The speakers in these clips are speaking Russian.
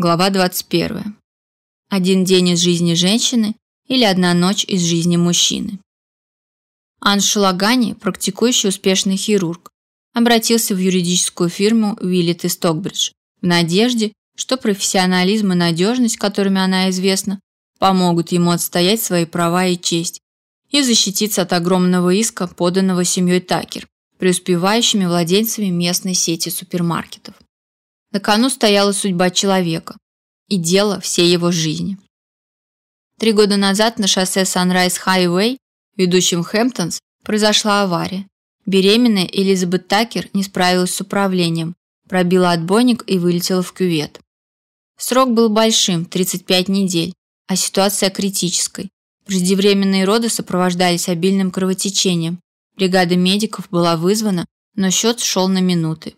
Глава 21. Один день из жизни женщины или одна ночь из жизни мужчины. Анш Лагани, практикующий успешный хирург, обратился в юридическую фирму Уиллет и Стокбридж в надежде, что профессионализм и надежность, которыми она известна, помогут ему отстоять свои права и честь и защититься от огромного иска, поданного семьей Такер, преуспевающими владельцами местной сети супермаркетов. На кону стояла судьба человека и дело всей его жизни. Три года назад на шоссе Sunrise Highway, ведущем в Хэмптонс, произошла авария. Беременная Элизабет Такер не справилась с управлением, пробила отбойник и вылетела в кювет. Срок был большим 35 недель, а ситуация критической. Преждевременные роды сопровождались обильным кровотечением. Бригада медиков была вызвана, но счет шел на минуты.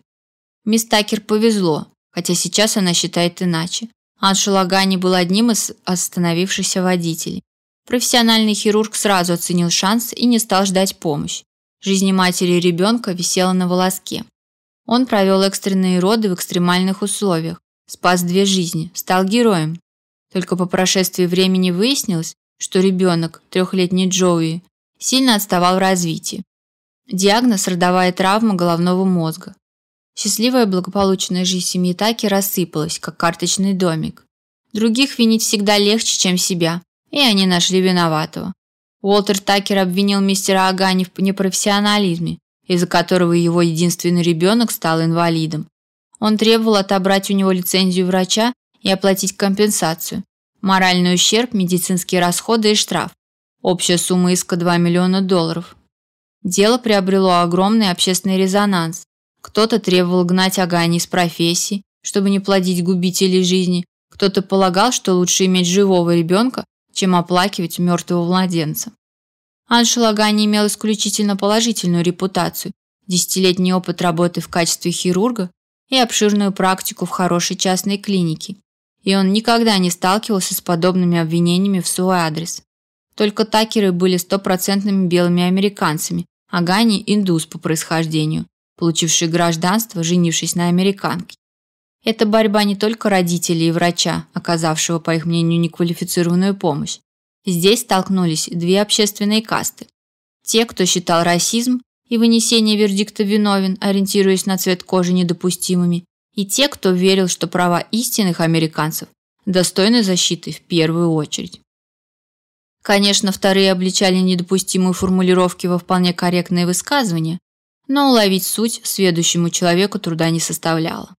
Мисс Такер повезло, хотя сейчас она считает иначе. Аншу Лагани был одним из остановившихся водителей. Профессиональный хирург сразу оценил шанс и не стал ждать помощи. Жизнь матери и ребенка висела на волоске. Он провел экстренные роды в экстремальных условиях, спас две жизни, стал героем. Только по прошествии времени выяснилось, что ребенок, трехлетний Джоуи, сильно отставал в развитии. Диагноз – родовая травма головного мозга. Счастливая благополучная жизнь семьи Таки рассыпалась, как карточный домик. Других винить всегда легче, чем себя, и они нашли виноватого. Уолтер Такер обвинил мистера Агани в непрофессионализме, из-за которого его единственный ребенок стал инвалидом. Он требовал отобрать у него лицензию врача и оплатить компенсацию, моральный ущерб, медицинские расходы и штраф. Общая сумма иска 2 миллиона долларов. Дело приобрело огромный общественный резонанс. Кто-то требовал гнать Агани из профессии, чтобы не плодить губителей жизни, кто-то полагал, что лучше иметь живого ребенка, чем оплакивать мертвого младенца. Аншел Агани имел исключительно положительную репутацию, десятилетний опыт работы в качестве хирурга и обширную практику в хорошей частной клинике, и он никогда не сталкивался с подобными обвинениями в свой адрес. Только такеры были стопроцентными белыми американцами, а Гани – индус по происхождению, получивший гражданство, женившись на американке. Это борьба не только родителей и врача, оказавшего, по их мнению, неквалифицированную помощь. Здесь столкнулись две общественные касты. Те, кто считал расизм и вынесение вердикта виновен, ориентируясь на цвет кожи недопустимыми, и те, кто верил, что права истинных американцев достойны защиты в первую очередь. Конечно, вторые обличали недопустимые формулировки во вполне корректные высказывания, но уловить суть сведущему человеку труда не составляло.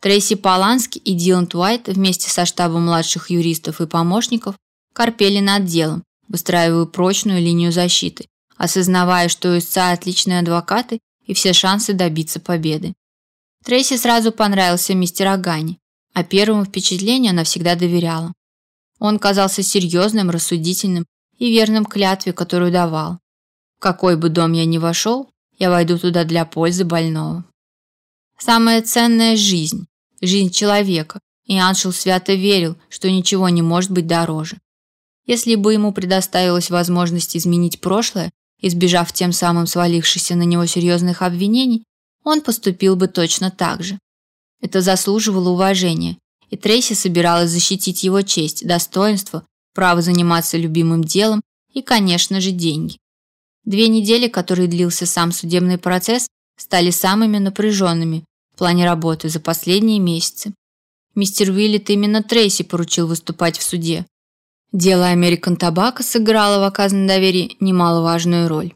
Трейси Полански и Дилан Уайт вместе со штабом младших юристов и помощников корпели над делом, выстраивая прочную линию защиты, осознавая, что у истца отличные адвокаты и все шансы добиться победы. Трейси сразу понравился мистер Агани, а первому впечатлению она всегда доверяла. Он казался серьезным, рассудительным и верным клятве, которую давал. В какой бы дом я ни вошел, я войду туда для пользы больного. Самая ценная жизнь, жизнь человека, и Аншел свято верил, что ничего не может быть дороже. Если бы ему предоставилась возможность изменить прошлое, избежав тем самым свалившихся на него серьезных обвинений, он поступил бы точно так же. Это заслуживало уважения, и Трейси собиралась защитить его честь, достоинство, право заниматься любимым делом и, конечно же, деньги. Две недели, которые длился сам судебный процесс, стали самыми напряженными в плане работы за последние месяцы. Мистер Уиллет именно Трейси поручил выступать в суде. Дело American Tobacco сыграло в оказанном доверии немаловажную роль.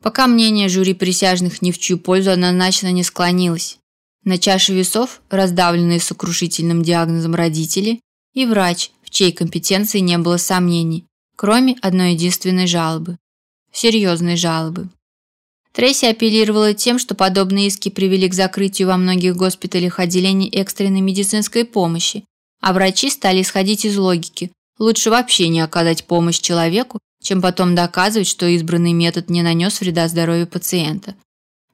Пока мнение жюри присяжных ни в чью пользу однозначно не склонилось. На чаше весов раздавленные сокрушительным диагнозом родители и врач, в чьей компетенции не было сомнений, кроме одной единственной жалобы серьезной жалобы. Трейси апеллировала тем, что подобные иски привели к закрытию во многих госпиталях отделений экстренной медицинской помощи, а врачи стали исходить из логики. Лучше вообще не оказать помощь человеку, чем потом доказывать, что избранный метод не нанес вреда здоровью пациента.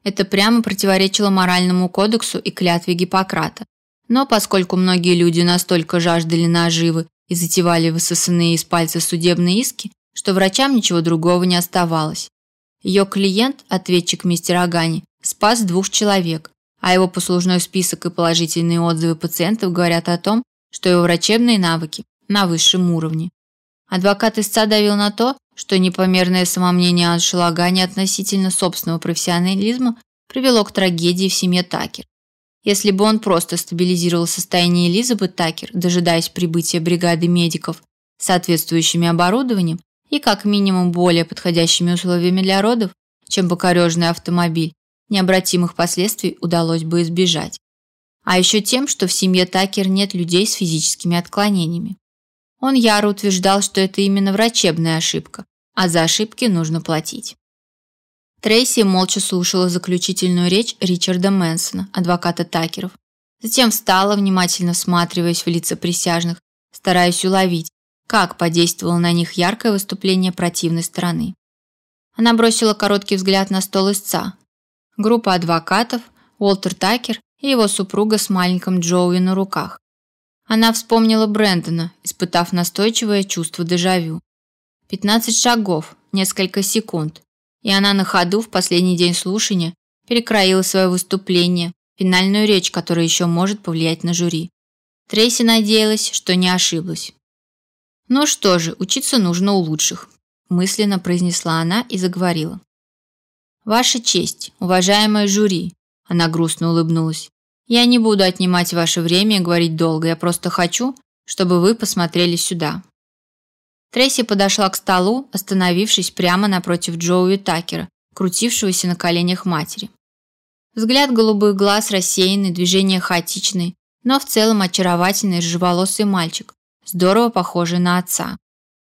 Это прямо противоречило моральному кодексу и клятве Гиппократа. Но поскольку многие люди настолько жаждали наживы и затевали высосанные из пальца судебные иски, что врачам ничего другого не оставалось. Ее клиент, ответчик мистер Агани, спас двух человек, а его послужной список и положительные отзывы пациентов говорят о том, что его врачебные навыки на высшем уровне. Адвокат истца давил на то, что непомерное самомнение Аншелагани относительно собственного профессионализма привело к трагедии в семье Такер. Если бы он просто стабилизировал состояние Элизабет Такер, дожидаясь прибытия бригады медиков с соответствующим оборудованием и как минимум более подходящими условиями для родов, чем покорежный автомобиль, необратимых последствий удалось бы избежать. А еще тем, что в семье Такер нет людей с физическими отклонениями. Он яро утверждал, что это именно врачебная ошибка, а за ошибки нужно платить. Трейси молча слушала заключительную речь Ричарда Мэнсона, адвоката Такеров. Затем встала, внимательно всматриваясь в лица присяжных, стараясь уловить, как подействовало на них яркое выступление противной стороны. Она бросила короткий взгляд на стол истца. Группа адвокатов, Уолтер Такер и его супруга с маленьким Джоуи на руках. Она вспомнила Брэндона, испытав настойчивое чувство дежавю. 15 шагов, несколько секунд, и она на ходу в последний день слушания перекроила свое выступление, финальную речь, которая еще может повлиять на жюри. Трейси надеялась, что не ошиблась. «Ну что же, учиться нужно у лучших», мысленно произнесла она и заговорила. «Ваша честь, уважаемое жюри», она грустно улыбнулась. Я не буду отнимать ваше время и говорить долго, я просто хочу, чтобы вы посмотрели сюда. Трейси подошла к столу, остановившись прямо напротив Джоуи Такера, крутившегося на коленях матери. Взгляд голубых глаз рассеянный, движения хаотичные, но в целом очаровательный рыжеволосый мальчик, здорово похожий на отца.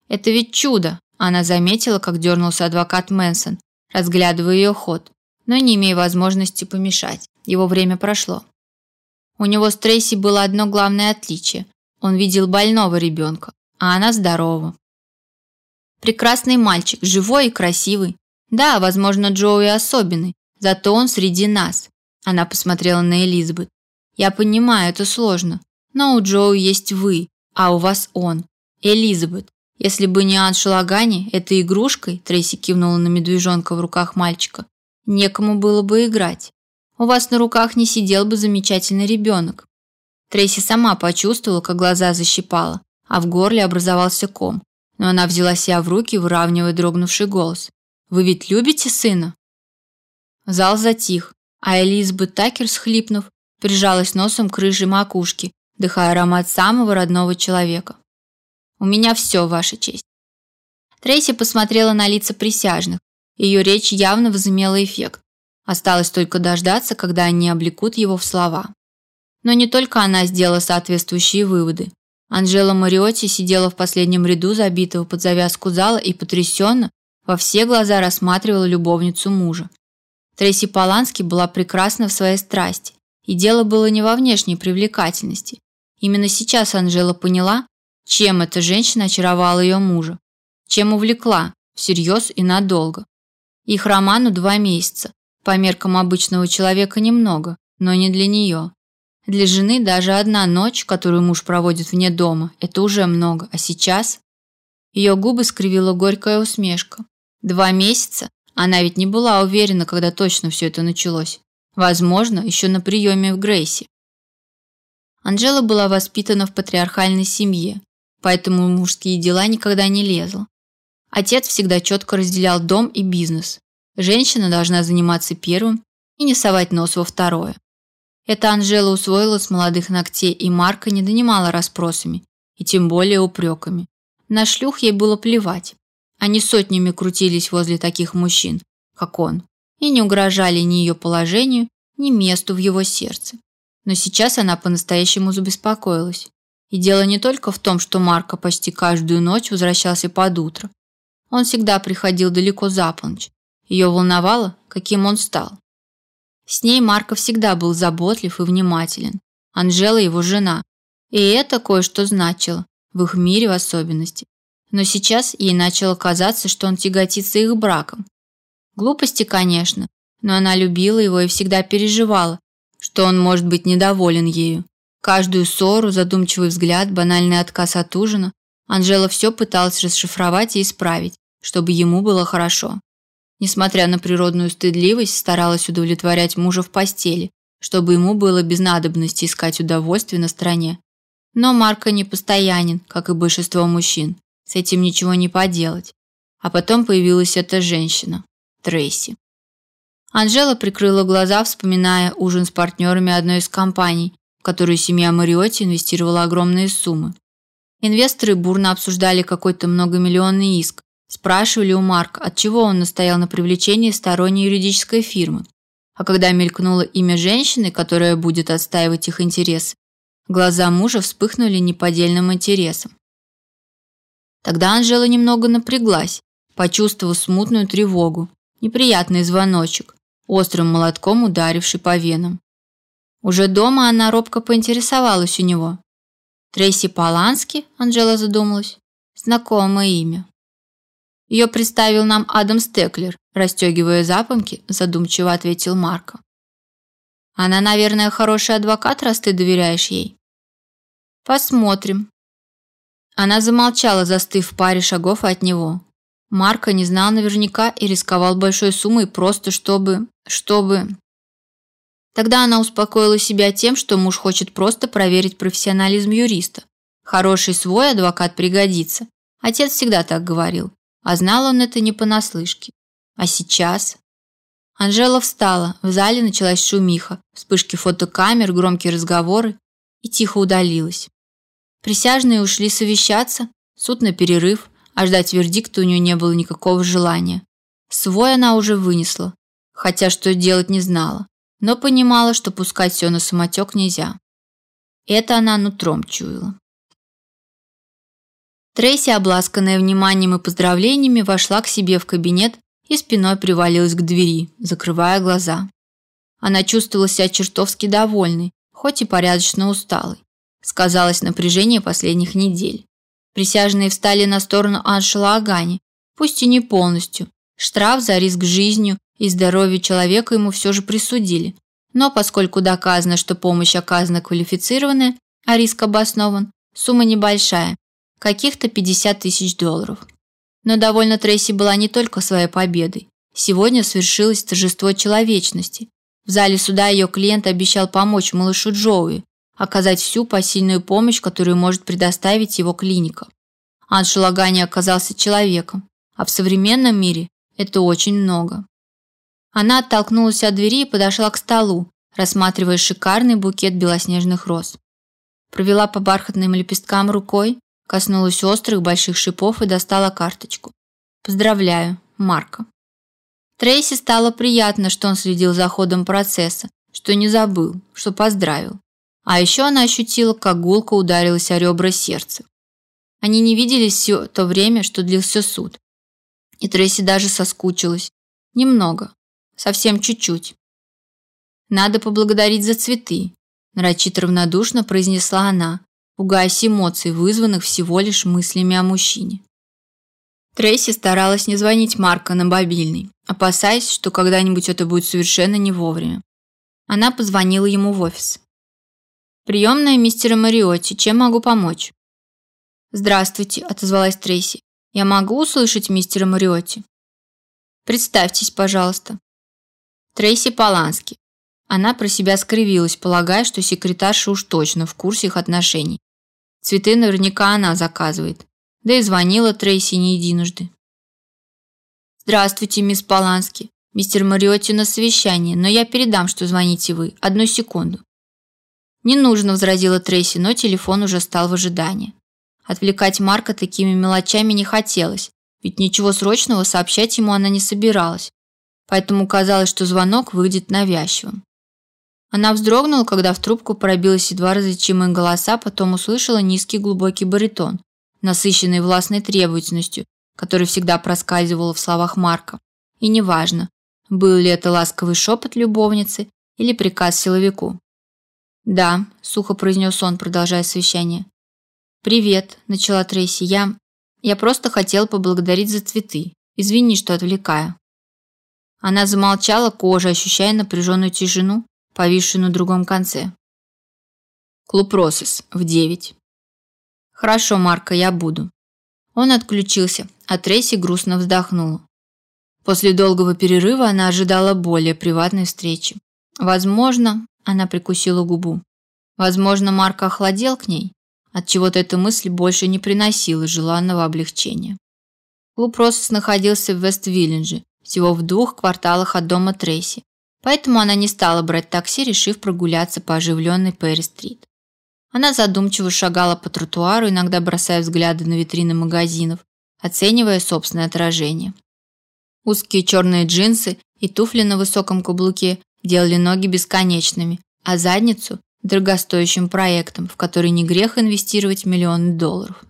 Это ведь чудо, она заметила, как дернулся адвокат Мэнсон, разглядывая ее ход, но не имея возможности помешать. Его время прошло. У него с Трейси было одно главное отличие. Он видел больного ребенка, а она здорова. Прекрасный мальчик, живой и красивый. Да, возможно, Джоуи особенный, зато он среди нас. Она посмотрела на Элизабет. Я понимаю, это сложно, но у Джоуи есть вы, а у вас он. Элизабет. Если бы не Ан Шалагани, этой игрушкой, Трейси кивнула на медвежонка в руках мальчика, некому было бы играть у вас на руках не сидел бы замечательный ребенок. Трейси сама почувствовала, как глаза защипала, а в горле образовался ком. Но она взяла себя в руки, выравнивая дрогнувший голос. «Вы ведь любите сына?» Зал затих, а Элизабет Такер, схлипнув, прижалась носом к рыжей макушке, дыхая аромат самого родного человека. «У меня все, Ваша честь». Трейси посмотрела на лица присяжных. Ее речь явно возымела эффект. Осталось только дождаться, когда они облекут его в слова. Но не только она сделала соответствующие выводы. Анжела Мариотти сидела в последнем ряду забитого под завязку зала и потрясенно во все глаза рассматривала любовницу мужа. Трейси Полански была прекрасна в своей страсти, и дело было не во внешней привлекательности. Именно сейчас Анжела поняла, чем эта женщина очаровала ее мужа, чем увлекла, всерьез и надолго. Их роману два месяца, по меркам обычного человека немного, но не для нее. Для жены даже одна ночь, которую муж проводит вне дома, это уже много, а сейчас ее губы скривила горькая усмешка. Два месяца? Она ведь не была уверена, когда точно все это началось. Возможно, еще на приеме в Грейси. Анжела была воспитана в патриархальной семье, поэтому в мужские дела никогда не лезла. Отец всегда четко разделял дом и бизнес, Женщина должна заниматься первым и не совать нос во второе. Это Анжела усвоила с молодых ногтей, и Марка не донимала расспросами, и тем более упреками. На шлюх ей было плевать. Они сотнями крутились возле таких мужчин, как он, и не угрожали ни ее положению, ни месту в его сердце. Но сейчас она по-настоящему забеспокоилась. И дело не только в том, что Марка почти каждую ночь возвращался под утро. Он всегда приходил далеко за полночь, ее волновало, каким он стал. С ней Марко всегда был заботлив и внимателен. Анжела его жена. И это кое-что значило, в их мире в особенности. Но сейчас ей начало казаться, что он тяготится их браком. Глупости, конечно, но она любила его и всегда переживала, что он может быть недоволен ею. Каждую ссору, задумчивый взгляд, банальный отказ от ужина Анжела все пыталась расшифровать и исправить, чтобы ему было хорошо. Несмотря на природную стыдливость, старалась удовлетворять мужа в постели, чтобы ему было без надобности искать удовольствие на стороне. Но Марко не постоянен, как и большинство мужчин. С этим ничего не поделать. А потом появилась эта женщина, Трейси. Анжела прикрыла глаза, вспоминая ужин с партнерами одной из компаний, в которую семья Мариотти инвестировала огромные суммы. Инвесторы бурно обсуждали какой-то многомиллионный иск, спрашивали у Марка, от чего он настоял на привлечении сторонней юридической фирмы. А когда мелькнуло имя женщины, которая будет отстаивать их интересы, глаза мужа вспыхнули неподдельным интересом. Тогда Анжела немного напряглась, почувствовав смутную тревогу, неприятный звоночек, острым молотком ударивший по венам. Уже дома она робко поинтересовалась у него. Трейси Полански, Анжела задумалась. Знакомое имя. Ее представил нам Адам Стеклер, расстегивая запонки, задумчиво ответил Марко. Она, наверное, хороший адвокат, раз ты доверяешь ей. Посмотрим. Она замолчала, застыв в паре шагов от него. Марко не знал наверняка и рисковал большой суммой просто чтобы, чтобы Тогда она успокоила себя тем, что муж хочет просто проверить профессионализм юриста. Хороший свой адвокат пригодится. Отец всегда так говорил, а знал он это не понаслышке. А сейчас Анжела встала, в зале началась шумиха, вспышки фотокамер, громкие разговоры и тихо удалилась. Присяжные ушли совещаться, суд на перерыв, а ждать вердикта у нее не было никакого желания. Свой она уже вынесла, хотя что делать не знала но понимала, что пускать все на самотек нельзя. Это она нутром чуяла. Трейси, обласканная вниманием и поздравлениями, вошла к себе в кабинет и спиной привалилась к двери, закрывая глаза. Она чувствовала себя чертовски довольной, хоть и порядочно усталой. Сказалось напряжение последних недель. Присяжные встали на сторону Аншела Агани, пусть и не полностью. Штраф за риск жизнью и здоровью человека ему все же присудили. Но поскольку доказано, что помощь оказана квалифицированная, а риск обоснован, сумма небольшая – каких-то 50 тысяч долларов. Но довольно Трейси была не только своей победой. Сегодня свершилось торжество человечности. В зале суда ее клиент обещал помочь малышу Джоуи, оказать всю посильную помощь, которую может предоставить его клиника. Аншелагани оказался человеком, а в современном мире это очень много. Она оттолкнулась от двери и подошла к столу, рассматривая шикарный букет белоснежных роз. Провела по бархатным лепесткам рукой, коснулась острых больших шипов и достала карточку. Поздравляю, Марка. Трейси стало приятно, что он следил за ходом процесса, что не забыл, что поздравил. А еще она ощутила, как гулко ударилась о ребра сердца. Они не виделись все то время, что длился суд. И Трейси даже соскучилась. Немного, Совсем чуть-чуть. Надо поблагодарить за цветы, нарочито равнодушно произнесла она, пугаясь эмоций, вызванных всего лишь мыслями о мужчине. Трейси старалась не звонить Марка на мобильный, опасаясь, что когда-нибудь это будет совершенно не вовремя. Она позвонила ему в офис. «Приемная мистера Мариотти, чем могу помочь?» «Здравствуйте», – отозвалась Трейси. «Я могу услышать мистера Мариотти?» «Представьтесь, пожалуйста». Трейси Полански. Она про себя скривилась, полагая, что секретарша уж точно в курсе их отношений. Цветы наверняка она заказывает. Да и звонила Трейси не единожды. Здравствуйте, мисс Полански. Мистер Мариотти на совещании, но я передам, что звоните вы. Одну секунду. Не нужно, возразила Трейси, но телефон уже стал в ожидании. Отвлекать Марка такими мелочами не хотелось, ведь ничего срочного сообщать ему она не собиралась поэтому казалось, что звонок выйдет навязчивым. Она вздрогнула, когда в трубку пробилась едва различимые голоса, потом услышала низкий глубокий баритон, насыщенный властной требовательностью, который всегда проскальзывал в словах Марка. И неважно, был ли это ласковый шепот любовницы или приказ силовику. «Да», – сухо произнес он, продолжая совещание. «Привет», – начала Трейси. «Я... я просто хотел поблагодарить за цветы. Извини, что отвлекаю». Она замолчала, кожа ощущая напряженную тишину, повисшую на другом конце. Клуб Росес в девять. Хорошо, Марка, я буду. Он отключился, а Трейси грустно вздохнула. После долгого перерыва она ожидала более приватной встречи. Возможно, Она прикусила губу. Возможно, Марк охладел к ней. От чего-то эта мысль больше не приносила желанного облегчения. Клуб Россос находился в Вест-Виллендже, всего в двух кварталах от дома Трейси. Поэтому она не стала брать такси, решив прогуляться по оживленной Перри-стрит. Она задумчиво шагала по тротуару, иногда бросая взгляды на витрины магазинов, оценивая собственное отражение. Узкие черные джинсы и туфли на высоком каблуке делали ноги бесконечными, а задницу – дорогостоящим проектом, в который не грех инвестировать миллионы долларов.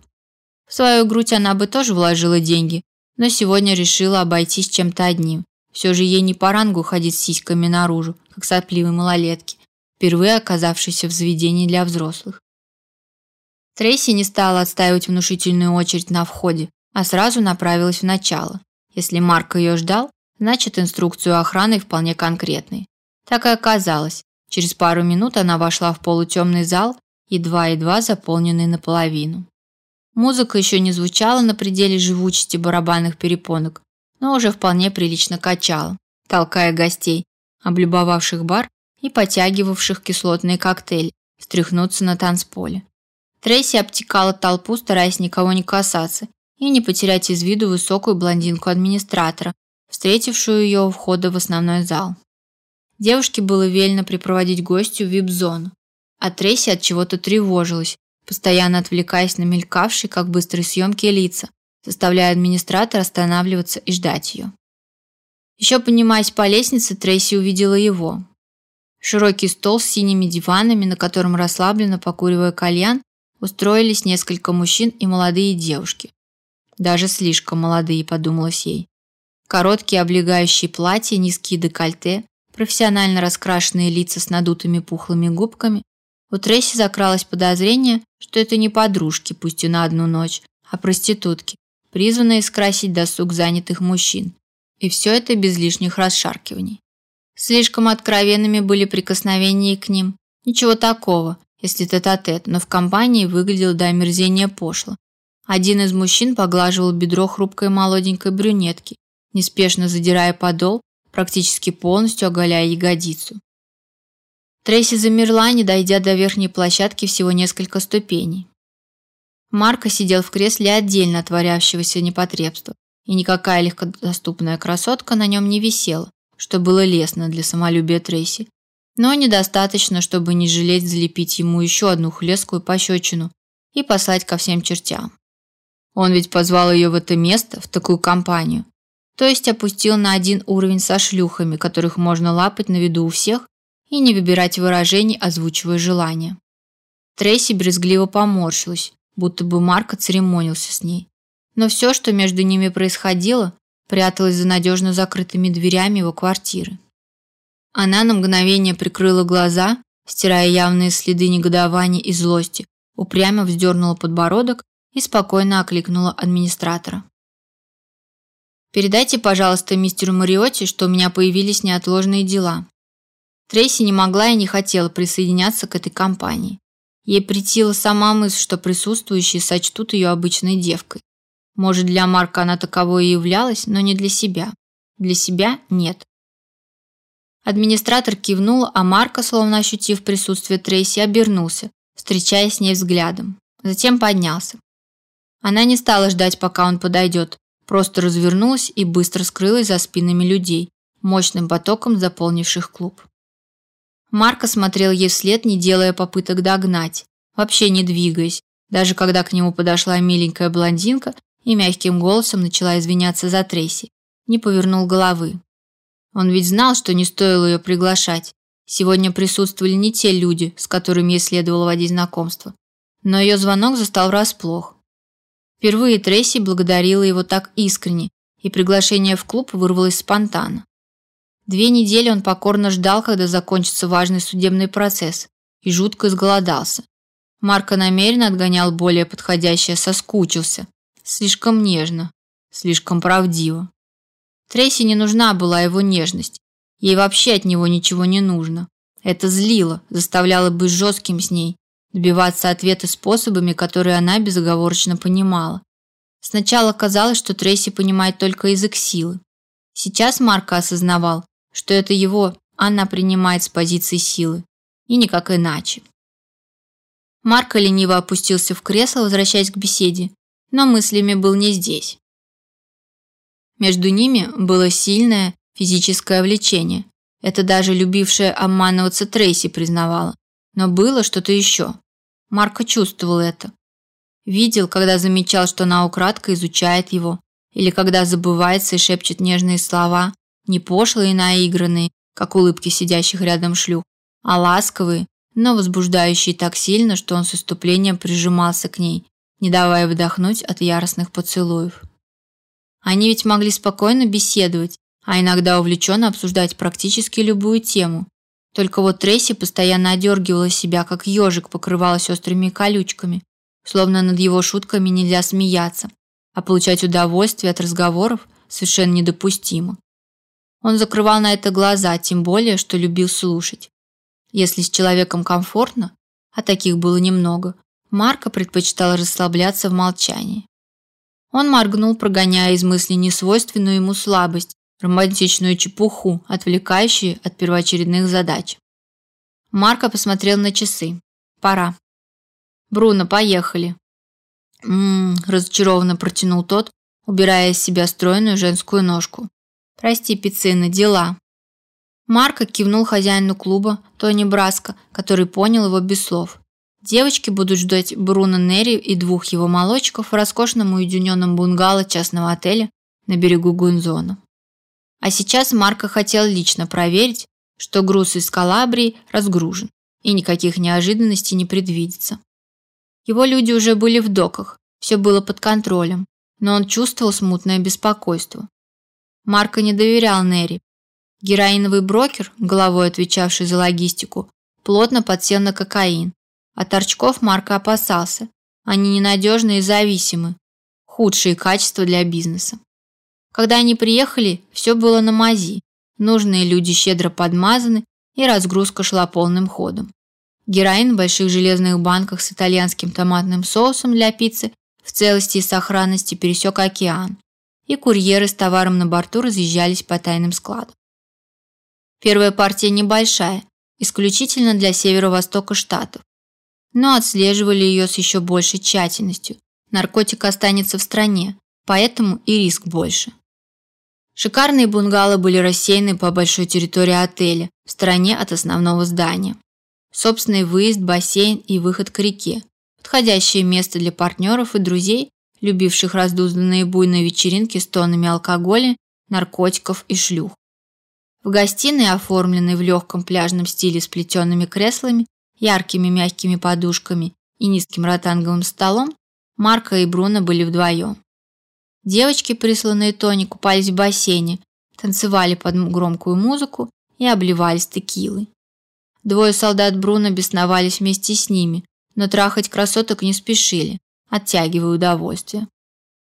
В свою грудь она бы тоже вложила деньги, но сегодня решила обойтись чем-то одним. Все же ей не по рангу ходить с сиськами наружу, как сопливой малолетки, впервые оказавшейся в заведении для взрослых. Трейси не стала отстаивать внушительную очередь на входе, а сразу направилась в начало. Если Марк ее ждал, значит инструкцию охраны вполне конкретной. Так и оказалось. Через пару минут она вошла в полутемный зал, едва-едва заполненный наполовину. Музыка еще не звучала на пределе живучести барабанных перепонок, но уже вполне прилично качала, толкая гостей, облюбовавших бар и потягивавших кислотные коктейли, встряхнуться на танцполе. Трейси обтекала толпу, стараясь никого не касаться и не потерять из виду высокую блондинку-администратора, встретившую ее у входа в основной зал. Девушке было велено припроводить гостю в вип-зону, а Трейси от чего-то тревожилась, постоянно отвлекаясь на мелькавшие, как быстрые съемки лица, заставляя администратора останавливаться и ждать ее. Еще поднимаясь по лестнице, Трейси увидела его. Широкий стол с синими диванами, на котором расслабленно покуривая кальян, устроились несколько мужчин и молодые девушки. Даже слишком молодые, подумалось ей. Короткие облегающие платья, низкие декольте, профессионально раскрашенные лица с надутыми пухлыми губками. У Трейси закралось подозрение, что это не подружки, пусть и на одну ночь, а проститутки, призванные скрасить досуг занятых мужчин. И все это без лишних расшаркиваний. Слишком откровенными были прикосновения к ним. Ничего такого, если тет-а-тет, но в компании выглядело до омерзения пошло. Один из мужчин поглаживал бедро хрупкой молоденькой брюнетки, неспешно задирая подол, практически полностью оголяя ягодицу. Трейси замерла, не дойдя до верхней площадки всего несколько ступеней. Марко сидел в кресле отдельно от творящегося непотребства, и никакая легкодоступная красотка на нем не висела, что было лестно для самолюбия Трейси, но недостаточно, чтобы не жалеть залепить ему еще одну хлесткую пощечину и послать ко всем чертям. Он ведь позвал ее в это место, в такую компанию. То есть опустил на один уровень со шлюхами, которых можно лапать на виду у всех и не выбирать выражений, озвучивая желания. Трейси брезгливо поморщилась, будто бы Марк церемонился с ней. Но все, что между ними происходило, пряталось за надежно закрытыми дверями его квартиры. Она на мгновение прикрыла глаза, стирая явные следы негодования и злости, упрямо вздернула подбородок и спокойно окликнула администратора. «Передайте, пожалуйста, мистеру Мариотти, что у меня появились неотложные дела». Трейси не могла и не хотела присоединяться к этой компании. Ей притила сама мысль, что присутствующие сочтут ее обычной девкой. Может, для Марка она таковой и являлась, но не для себя. Для себя нет. Администратор кивнул, а Марка, словно ощутив присутствие Трейси, обернулся, встречаясь с ней взглядом. Затем поднялся. Она не стала ждать, пока он подойдет, просто развернулась и быстро скрылась за спинами людей, мощным потоком заполнивших клуб. Марко смотрел ей вслед, не делая попыток догнать, вообще не двигаясь, даже когда к нему подошла миленькая блондинка и мягким голосом начала извиняться за Трейси, не повернул головы. Он ведь знал, что не стоило ее приглашать. Сегодня присутствовали не те люди, с которыми ей следовало водить знакомство. Но ее звонок застал врасплох. Впервые Трейси благодарила его так искренне, и приглашение в клуб вырвалось спонтанно. Две недели он покорно ждал, когда закончится важный судебный процесс, и жутко изголодался. Марко намеренно отгонял более подходящее, соскучился. Слишком нежно, слишком правдиво. Трейси не нужна была его нежность. Ей вообще от него ничего не нужно. Это злило, заставляло быть жестким с ней, добиваться ответа способами, которые она безоговорочно понимала. Сначала казалось, что Трейси понимает только язык силы. Сейчас Марко осознавал, что это его она принимает с позиции силы. и никак иначе. Марко лениво опустился в кресло, возвращаясь к беседе, но мыслями был не здесь. Между ними было сильное физическое влечение. Это даже любившая обманываться Трейси признавала. Но было что-то еще. Марко чувствовал это. Видел, когда замечал, что она украдкой изучает его, или когда забывается и шепчет нежные слова, не пошлые и наигранные, как улыбки сидящих рядом шлюх, а ласковые, но возбуждающие так сильно, что он с иступлением прижимался к ней, не давая вдохнуть от яростных поцелуев. Они ведь могли спокойно беседовать, а иногда увлеченно обсуждать практически любую тему. Только вот Трейси постоянно одергивала себя, как ежик покрывалась острыми колючками, словно над его шутками нельзя смеяться, а получать удовольствие от разговоров совершенно недопустимо. Он закрывал на это глаза, тем более, что любил слушать. Если с человеком комфортно, а таких было немного, Марко предпочитал расслабляться в молчании. Он моргнул, прогоняя из мысли несвойственную ему слабость, романтичную чепуху, отвлекающую от первоочередных задач. Марко посмотрел на часы. Пора. Бруно, поехали. Мм, разочарованно протянул тот, убирая из себя стройную женскую ножку. Прости, Пиццина, дела. Марко кивнул хозяину клуба, Тони Браско, который понял его без слов. Девочки будут ждать Бруно Нерри и двух его молочков в роскошном уединенном бунгало частного отеля на берегу Гунзона. А сейчас Марко хотел лично проверить, что груз из Калабрии разгружен, и никаких неожиданностей не предвидится. Его люди уже были в доках, все было под контролем, но он чувствовал смутное беспокойство. Марко не доверял Нерри. Героиновый брокер, головой отвечавший за логистику, плотно подсел на кокаин, а торчков Марко опасался. Они ненадежны и зависимы. Худшие качества для бизнеса. Когда они приехали, все было на мази. Нужные люди щедро подмазаны, и разгрузка шла полным ходом. Героин в больших железных банках с итальянским томатным соусом для пиццы в целости и сохранности пересек океан, и курьеры с товаром на борту разъезжались по тайным складам. Первая партия небольшая, исключительно для северо-востока штатов но отслеживали ее с еще большей тщательностью. Наркотик останется в стране, поэтому и риск больше. Шикарные бунгало были рассеяны по большой территории отеля, в стороне от основного здания. Собственный выезд, бассейн и выход к реке. Подходящее место для партнеров и друзей, любивших раздузданные буйные вечеринки с тоннами алкоголя, наркотиков и шлюх. В гостиной, оформленной в легком пляжном стиле с плетеными креслами, яркими мягкими подушками и низким ротанговым столом, Марка и Бруно были вдвоем. Девочки, присланные Тони, купались в бассейне, танцевали под громкую музыку и обливались текилой. Двое солдат Бруно бесновались вместе с ними, но трахать красоток не спешили, оттягивая удовольствие.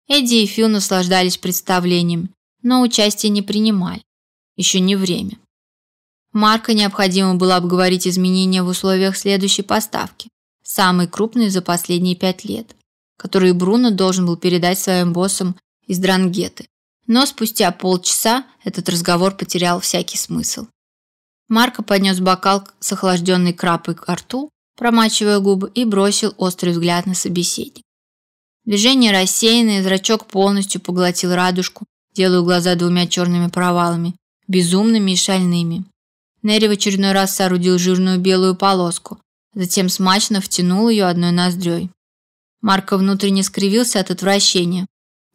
Эдди и Фил наслаждались представлением, но участия не принимали. Еще не время. Марка необходимо было обговорить изменения в условиях следующей поставки, самой крупной за последние пять лет, которые Бруно должен был передать своим боссам из Дрангеты. Но спустя полчаса этот разговор потерял всякий смысл. Марко поднес бокал с охлажденной крапой к рту, промачивая губы, и бросил острый взгляд на собеседника. Движение рассеянное, зрачок полностью поглотил радужку, делая глаза двумя черными провалами, безумными и шальными. Нерри в очередной раз соорудил жирную белую полоску, затем смачно втянул ее одной ноздрёй. Марко внутренне скривился от отвращения,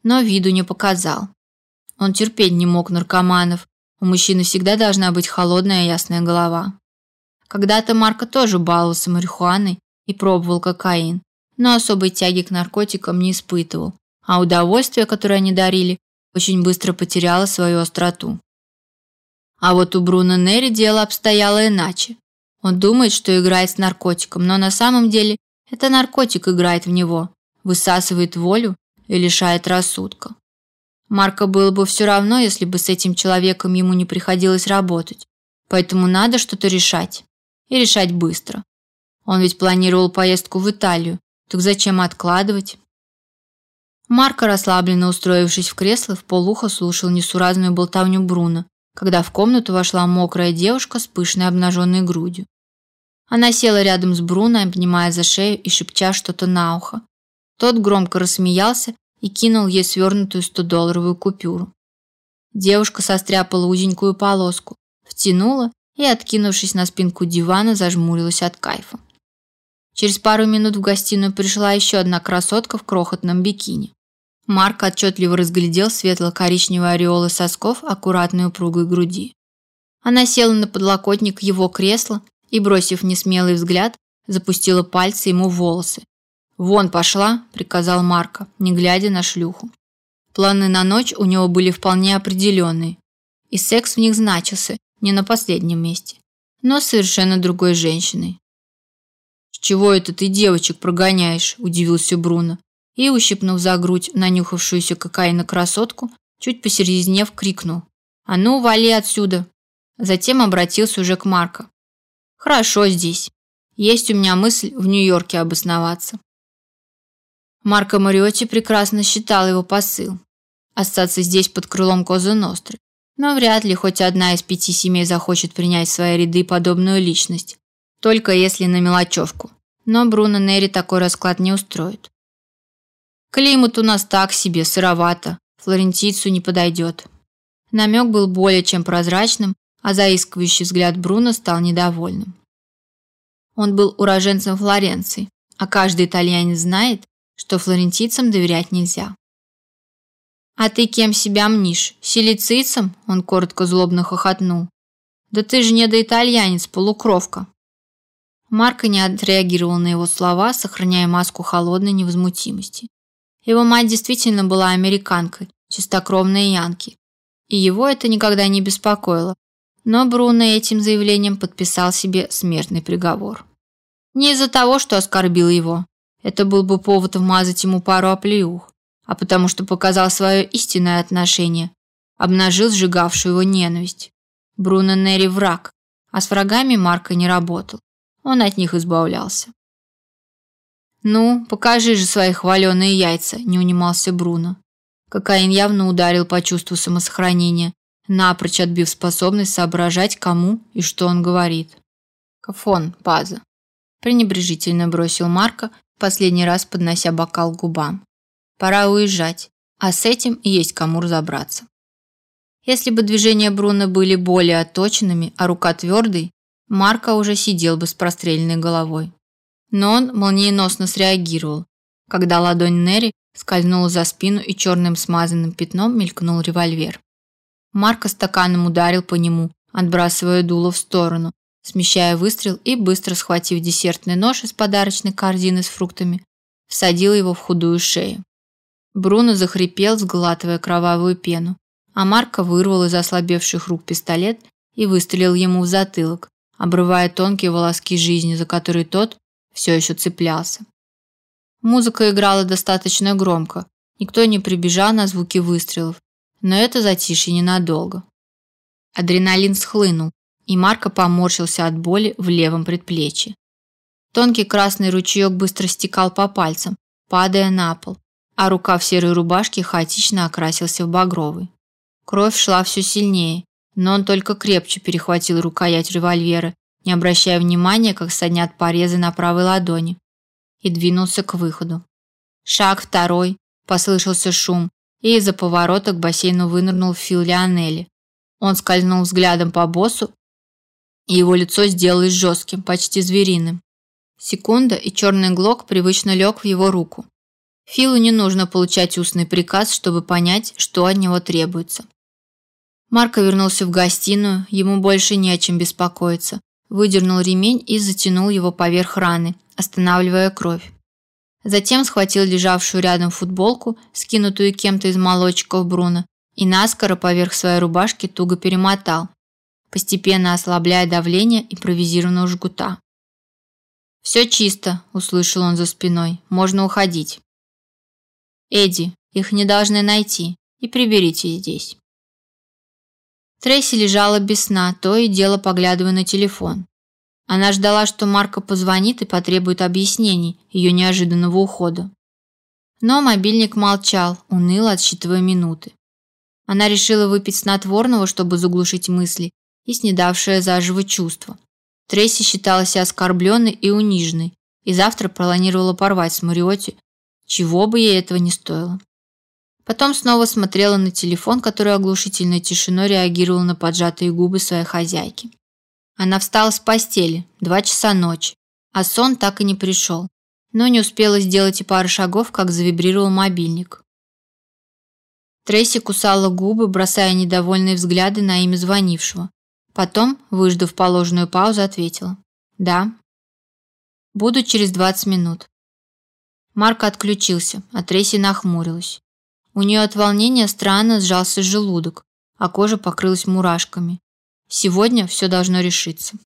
но виду не показал. Он терпеть не мог наркоманов. У мужчины всегда должна быть холодная ясная голова. Когда-то Марко тоже баловался марихуаной и пробовал кокаин, но особой тяги к наркотикам не испытывал, а удовольствие, которое они дарили, очень быстро потеряло свою остроту. А вот у Бруно Нерри дело обстояло иначе. Он думает, что играет с наркотиком, но на самом деле это наркотик играет в него, высасывает волю и лишает рассудка. Марко было бы все равно, если бы с этим человеком ему не приходилось работать. Поэтому надо что-то решать. И решать быстро. Он ведь планировал поездку в Италию. Так зачем откладывать? Марко, расслабленно устроившись в кресло, в полухо слушал несуразную болтовню Бруно когда в комнату вошла мокрая девушка с пышной обнаженной грудью. Она села рядом с Бруно, обнимая за шею и шепча что-то на ухо. Тот громко рассмеялся и кинул ей свернутую 100-долларовую купюру. Девушка состряпала узенькую полоску, втянула и, откинувшись на спинку дивана, зажмурилась от кайфа. Через пару минут в гостиную пришла еще одна красотка в крохотном бикини. Марк отчетливо разглядел светло-коричневые ореолы сосков аккуратной упругой груди. Она села на подлокотник его кресла и, бросив несмелый взгляд, запустила пальцы ему в волосы. «Вон пошла», – приказал Марка, не глядя на шлюху. Планы на ночь у него были вполне определенные, и секс в них значился не на последнем месте, но с совершенно другой женщиной. «С чего это ты девочек прогоняешь?» – удивился Бруно, и, ущипнув за грудь нанюхавшуюся кокаина красотку, чуть посерьезнев крикнул «А ну, вали отсюда!» Затем обратился уже к Марко. «Хорошо здесь. Есть у меня мысль в Нью-Йорке обосноваться». Марко Мариотти прекрасно считал его посыл – остаться здесь под крылом Козы Ностры. Но вряд ли хоть одна из пяти семей захочет принять в свои ряды подобную личность, только если на мелочевку. Но Бруно Нерри такой расклад не устроит. Климат у нас так себе, сыровато, флорентийцу не подойдет. Намек был более чем прозрачным, а заискивающий взгляд Бруно стал недовольным. Он был уроженцем Флоренции, а каждый итальянец знает, что флорентийцам доверять нельзя. «А ты кем себя мнишь? Силицийцем?» Он коротко злобно хохотнул. «Да ты же не итальянец, полукровка!» Марко не отреагировал на его слова, сохраняя маску холодной невозмутимости. Его мать действительно была американкой, чистокровной янки. И его это никогда не беспокоило. Но Бруно этим заявлением подписал себе смертный приговор. Не из-за того, что оскорбил его. Это был бы повод вмазать ему пару оплеух, а потому что показал свое истинное отношение, обнажил сжигавшую его ненависть. Бруно Нерри враг, а с врагами Марко не работал. Он от них избавлялся. «Ну, покажи же свои хваленые яйца», – не унимался Бруно. Кокаин явно ударил по чувству самосохранения, напрочь отбив способность соображать, кому и что он говорит. «Кафон, паза», – пренебрежительно бросил Марко, последний раз поднося бокал к губам. «Пора уезжать, а с этим есть кому разобраться». Если бы движения Бруно были более отточенными, а рука твердой, Марко уже сидел бы с простреленной головой. Но он молниеносно среагировал, когда ладонь Нери скользнула за спину и черным смазанным пятном мелькнул револьвер. Марко стаканом ударил по нему, отбрасывая дуло в сторону, смещая выстрел и, быстро схватив десертный нож из подарочной корзины с фруктами, всадил его в худую шею. Бруно захрипел, сглатывая кровавую пену, а Марко вырвал из ослабевших рук пистолет и выстрелил ему в затылок, обрывая тонкие волоски жизни, за которые тот все еще цеплялся. Музыка играла достаточно громко, никто не прибежал на звуки выстрелов, но это затишье ненадолго. Адреналин схлынул, и Марко поморщился от боли в левом предплечье. Тонкий красный ручеек быстро стекал по пальцам, падая на пол, а рука в серой рубашке хаотично окрасился в багровый. Кровь шла все сильнее, но он только крепче перехватил рукоять револьвера не обращая внимания, как саднят порезы на правой ладони, и двинулся к выходу. Шаг второй, послышался шум, и из-за поворота к бассейну вынырнул Фил Лионелли. Он скользнул взглядом по боссу, и его лицо сделалось жестким, почти звериным. Секунда, и черный глок привычно лег в его руку. Филу не нужно получать устный приказ, чтобы понять, что от него требуется. Марко вернулся в гостиную, ему больше не о чем беспокоиться выдернул ремень и затянул его поверх раны, останавливая кровь. Затем схватил лежавшую рядом футболку, скинутую кем-то из молочков Бруно, и наскоро поверх своей рубашки туго перемотал, постепенно ослабляя давление импровизированного жгута. «Все чисто», – услышал он за спиной. «Можно уходить». «Эдди, их не должны найти, и приберите здесь». Трейси лежала без сна, то и дело поглядывая на телефон. Она ждала, что Марко позвонит и потребует объяснений ее неожиданного ухода. Но мобильник молчал, уныло отсчитывая минуты. Она решила выпить снотворного, чтобы заглушить мысли и снедавшее заживо чувство. Трейси считала себя оскорбленной и униженной, и завтра планировала порвать с Мариотти, чего бы ей этого не стоило. Потом снова смотрела на телефон, который оглушительной тишиной реагировал на поджатые губы своей хозяйки. Она встала с постели, два часа ночи, а сон так и не пришел. Но не успела сделать и пары шагов, как завибрировал мобильник. Трейси кусала губы, бросая недовольные взгляды на имя звонившего. Потом, выждав положенную паузу, ответила. «Да». «Буду через 20 минут». Марк отключился, а Трейси нахмурилась. У нее от волнения странно сжался желудок, а кожа покрылась мурашками. Сегодня все должно решиться.